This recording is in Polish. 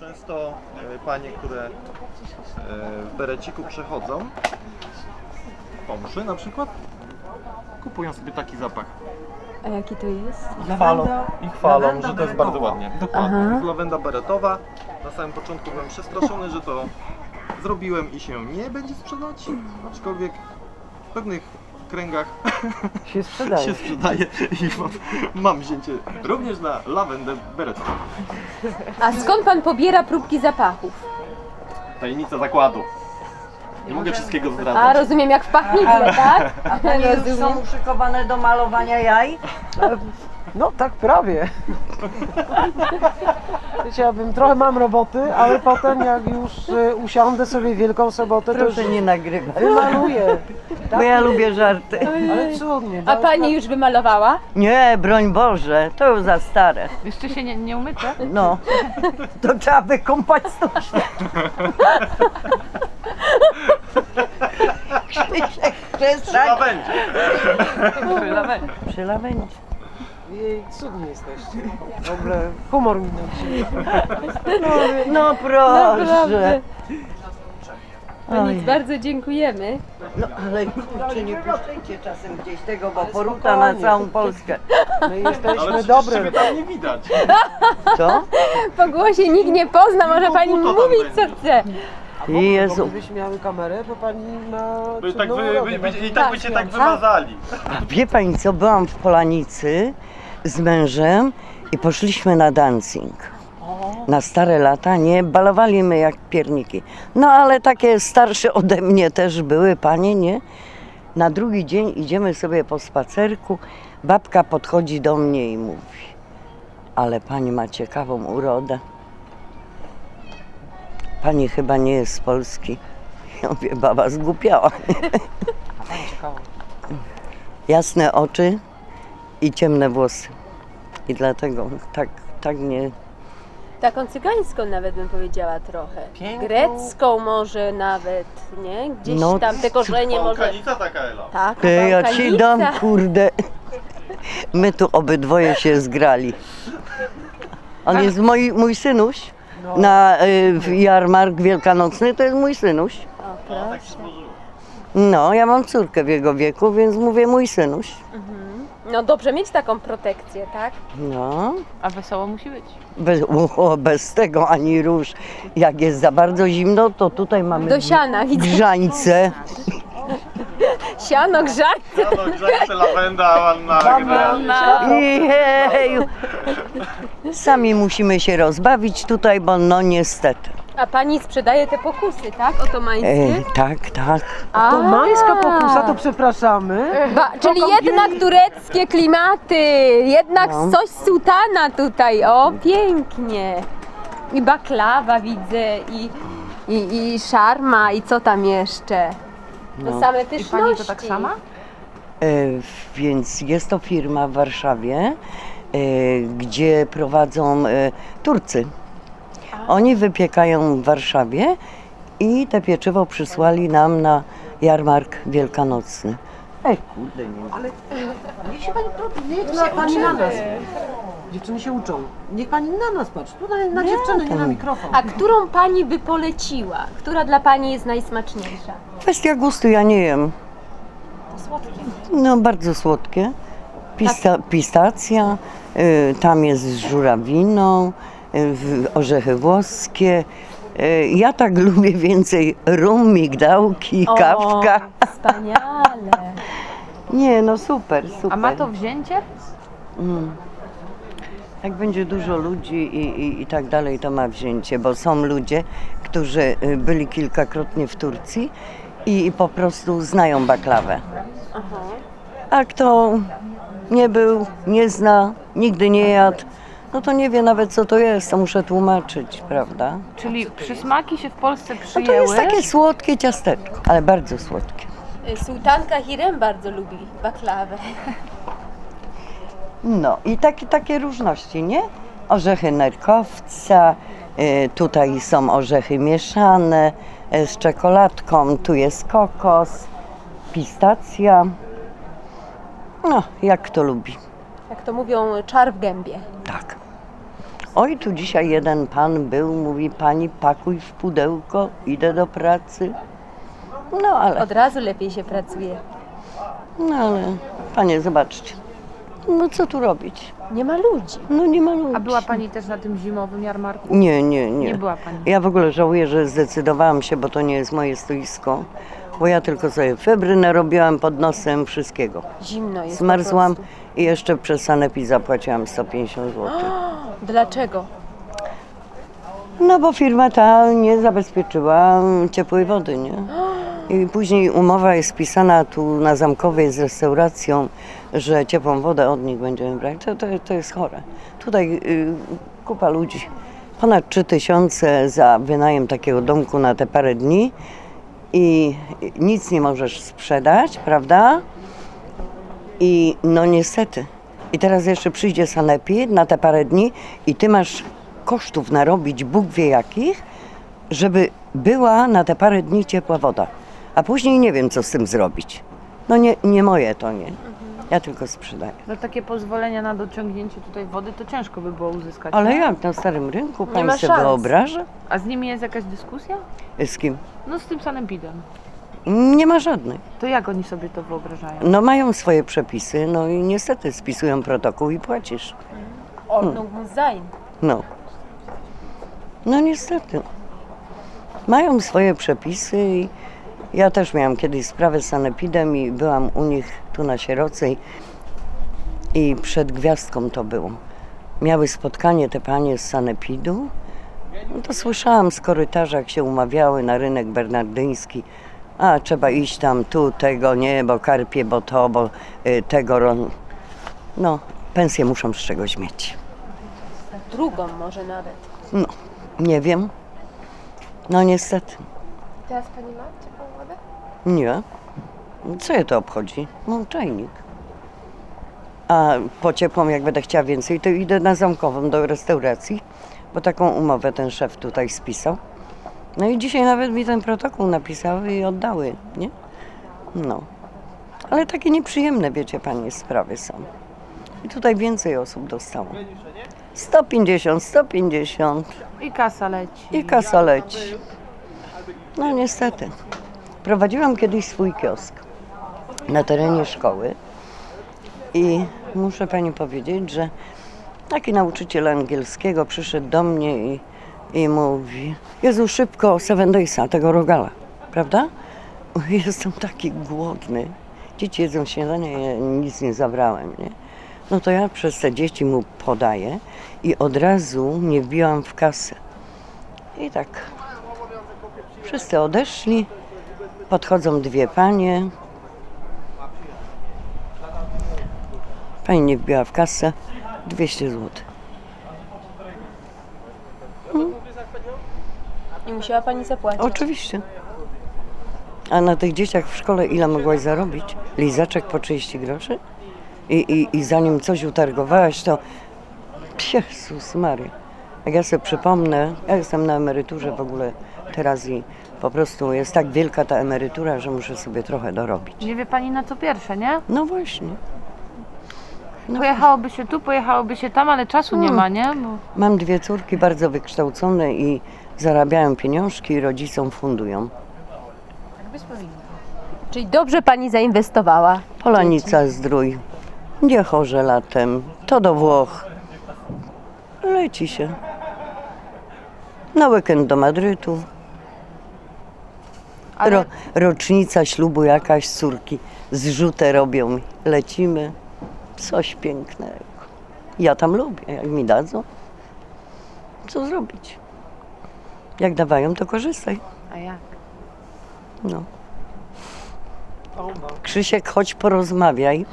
Często e, panie, które e, w bereciku przechodzą po mszy na przykład, kupują sobie taki zapach. A jaki to jest? I chwalą, i chwalą Lawenda że to jest beretowa. bardzo ładnie. Dokładnie. Aha. To jest lawenda beretowa. Na samym początku byłem przestraszony, że to zrobiłem i się nie będzie sprzedać, aczkolwiek w pewnych kręgach Się sprzedaje. się sprzedaje i mam, mam wzięcie również na lawendę beretową. A skąd pan pobiera próbki zapachów? Tajemnica zakładu. Nie mogę wszystkiego A zdradzać. rozumiem jak w pachnidle, tak? A Panie już są uszykowane do malowania jaj? No tak prawie. Wiecie, ja bym trochę mam roboty, ale potem jak już y, usiądę sobie Wielką Sobotę, to już Proszę nie nagrywać, wymaluję. bo ja lubię żarty. Ale cudnie. A no, pani już wymalowała? Nie, broń Boże, to już za stare. Jeszcze się nie, nie umyte? No, to trzeba wykąpać sztucznie. Krzysiek, przestań. Lawendzie. Przy lawendzie. Jej, cudnie jesteście. W ogóle humor mi na dzisiaj. No proszę. Naprawdę. No Oj. nic, bardzo dziękujemy. No ale kurczę, nie puszczajcie czasem gdzieś tego, bo poruta na całą Polskę. My Ale jesteśmy przecież dobre. ciebie tam nie widać. Co? Po głosie nikt nie pozna, może pani tam mówić co będzie. chce. Jezu. Gdybyśmy miały kamerę, bo pani ma By tak wy, bardzo wy, I tak by cię tak piękną. wymazali. A wie pani co, byłam w Polanicy z mężem i poszliśmy na dancing. Na stare lata, nie? Balowaliśmy jak pierniki. No ale takie starsze ode mnie też były panie, nie? Na drugi dzień idziemy sobie po spacerku, babka podchodzi do mnie i mówi ale pani ma ciekawą urodę. Pani chyba nie jest z Polski. Ja mówię, baba zgłupiała. Jasne oczy i ciemne włosy. I dlatego tak, tak nie. Taką cygańską nawet bym powiedziała trochę. Piękną. Grecką może nawet, nie? Gdzieś No, tam te korzenie może... Bałkanica taka Ela. Tak, Ty, ja ci Bałkanica. dam, kurde. My tu obydwoje się zgrali. On jest mój, mój synuś. Na y, w jarmark wielkanocny to jest mój synuś. O, Tak proszę. No, ja mam córkę w jego wieku, więc mówię mój synuś. No dobrze mieć taką protekcję, tak? No, A wesoło musi być. bez, o, bez tego ani róż. Jak jest za bardzo zimno, to tutaj mamy Do siana widzę. grzańce. Siano grzać. To grzejsze lawenda, ładna. Jeju. Sami musimy się rozbawić tutaj, bo no niestety. A pani sprzedaje te pokusy, tak? Otomańskie? E, tak, tak. A, To mańska pokusa, to przepraszamy. Ba, czyli jednak tureckie klimaty, jednak No. coś sułtana tutaj, o pięknie. I baklawa widzę, i, i, i szarma, i co tam jeszcze? To No. same I pyszności. pani to tak sama? E, więc jest to firma w Warszawie, e, gdzie prowadzą e, Turcy. Oni wypiekają w Warszawie i te pieczywo przysłali nam na jarmark wielkanocny. Ej, kurde, nie. Niech się pani, niech się pani na nas. Dziewczyny się uczą. Niech pani na nas patrzy. Tutaj na dziewczynę, nie na mikrofon. A którą pani by poleciła? Która dla pani jest najsmaczniejsza? Kwestia gustu, ja nie jem. No, bardzo słodkie. Pista, pistacja, y, tam jest z żurawiną, y, orzechy włoskie. Y, ja tak lubię więcej rum, migdałki, kawka. O, wspaniale. Nie, no super, super. A ma to wzięcie? Jak będzie dużo ludzi i, i, i tak dalej, to ma wzięcie, bo są ludzie, którzy y, byli kilkakrotnie w Turcji i, i po prostu znają baklawę. A kto nie był, nie zna, nigdy nie jadł, no to nie wie nawet co to jest, to muszę tłumaczyć, prawda? Czyli przysmaki się w Polsce No to przyjęły. jest takie słodkie ciasteczko, ale bardzo słodkie. Sułtanka Hirem bardzo lubi baklawę. No i takie, takie różności, nie? Orzechy nerkowca, y, tutaj są orzechy mieszane y, z czekoladką, tu jest kokos, pistacja. No, jak kto lubi. Jak to mówią, czar w gębie. Tak. Oj, tu dzisiaj jeden pan był, mówi pani pakuj w pudełko, idę do pracy. No ale, Od razu lepiej się pracuje. no ale, panie zobaczcie, no co tu robić? Nie ma ludzi. No nie ma ludzi. A była pani też na tym zimowym jarmarku? Nie, nie, nie. Nie była pani. Ja w ogóle żałuję, że zdecydowałam się, bo to nie jest moje stoisko. Bo ja tylko sobie febry narobiłam pod nosem wszystkiego. Zimno jest Zmarzłam po prostu. i jeszcze przez Sanepi zapłaciłam 150 zł. Dlaczego? No bo firma ta nie zabezpieczyła ciepłej wody, nie? I później umowa jest pisana tu na Zamkowej z restauracją, że ciepłą wodę od nich będziemy brać. To, to, to jest chore. Tutaj y, kupa ludzi. Ponad 3000 za wynajem takiego domku na te parę dni i nic nie możesz sprzedać, prawda? I no niestety. I teraz jeszcze przyjdzie Sanepid na te parę dni i ty masz kosztów narobić Bóg wie jakich, żeby była na te parę dni ciepła woda. A później nie wiem, co z tym zrobić. No nie, nie moje to nie. Ja tylko sprzedaję. No takie pozwolenia na dociągnięcie tutaj wody to ciężko by było uzyskać. Ale nie? jak na starym rynku Nie pani ma sobie szans. wyobraża? A z nimi jest jakaś dyskusja? Z kim? No z tym sanepidem. Nie ma żadnej. To jak oni sobie to wyobrażają? No mają swoje przepisy, no i niestety spisują protokół i płacisz. Ordnung muss sein. No. No niestety. Mają swoje przepisy i ja też miałam kiedyś sprawę z sanepidem i byłam u nich tu na Sierocej i przed gwiazdką to było. Miały spotkanie te panie z sanepidu. No to słyszałam z korytarza, jak się umawiały na rynek bernardyński. A, trzeba iść tam, tu, tego, nie, bo karpie, bo to, bo y, tego. No, pensje muszą z czegoś mieć. Drugą może nawet. No, nie wiem. No niestety. Teraz pani ma ciepłą wodę? Nie. Co je to obchodzi? Mam czajnik. A po ciepłą, jak będę chciała więcej, to idę na zamkową do restauracji, bo taką umowę ten szef tutaj spisał. No i dzisiaj nawet mi ten protokół napisały i oddały, nie? No. Ale takie nieprzyjemne, wiecie panie, sprawy są. I tutaj więcej osób dostało. 150, 150. I kasa leci. I kasa leci. No niestety. Prowadziłam kiedyś swój kiosk na terenie szkoły i muszę pani powiedzieć, że taki nauczyciel angielskiego przyszedł do mnie i, i mówi Jezu, szybko Seven Daysa, tego rogala, prawda? Jestem taki głodny. Dzieci jedzą śniadanie, ja nic nie zabrałem, nie? No to ja przez te dzieci mu podaję i od razu nie wbiłam w kasę. I tak wszyscy odeszli, podchodzą dwie panie. Pani nie wbiła w kasę, 200 zł. I musiała pani zapłacić. Oczywiście. A na tych dzieciach w szkole ile mogłaś zarobić? Lizaczek po 30 groszy? I, i, I zanim coś utargowałaś, to Jezus Maria. Jak ja sobie przypomnę, ja jestem na emeryturze w ogóle teraz i po prostu jest tak wielka ta emerytura, że muszę sobie trochę dorobić. Nie wie pani na co pierwsze, nie? No właśnie. Pojechałoby się tu, pojechałoby się tam, ale czasu nie ma, nie? Bo Mam dwie córki bardzo wykształcone i zarabiają pieniążki i rodzicom fundują. Czyli dobrze pani zainwestowała. Polanica Zdrój, nie chorze latem, to do Włoch. Leci się. Na weekend do Madrytu. Ale- Ro, rocznica ślubu jakaś córki. Zrzutę robią. mi. Lecimy. Coś pięknego. Ja tam lubię, jak mi dadzą. Co zrobić? Jak dawają, to korzystaj. A jak? No. Krzysiek, chodź porozmawiaj.